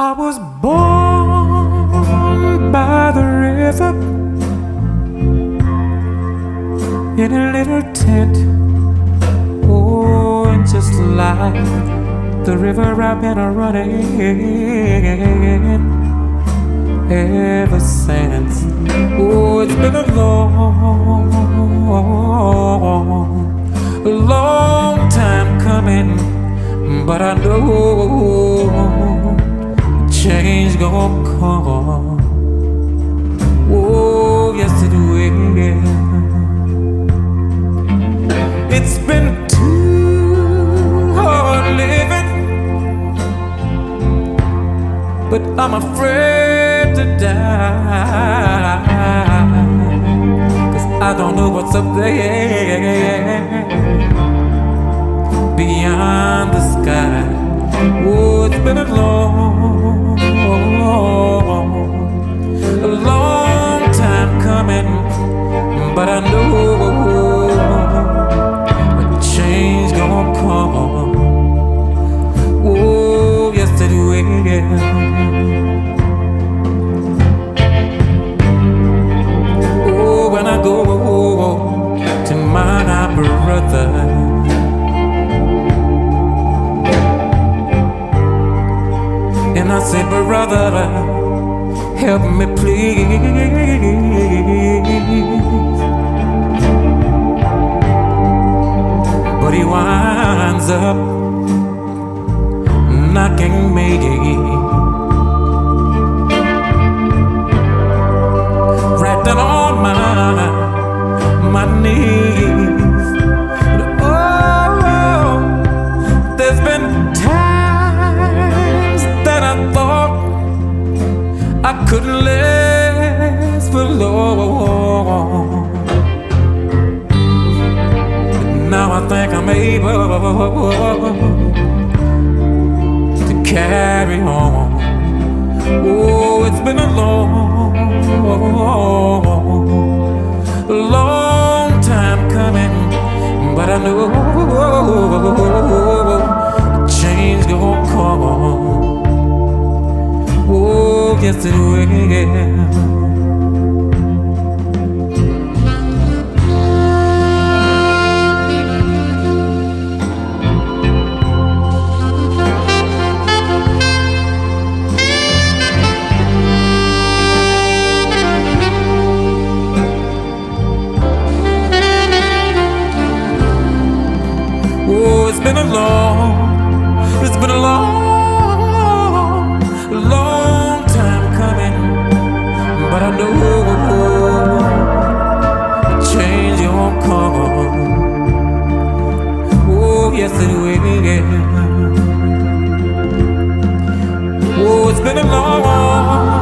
I was born by the river in a little tent. Oh, and just like the river I've been a running ever since. Oh, it's been a long, long time coming, but I know change gonna come. Oh, yes it will. It's been too hard living, but I'm afraid to die. Cause I don't know what's up there beyond the sky. Oh, it's been a long, I said, brother, help me please. But he winds up knocking me I couldn't last for long. Now I think I'm able to carry on. Oh, it's been a long, long time coming, but I know yes it will. Oh, it's been a long, will. Oh, it's been a long,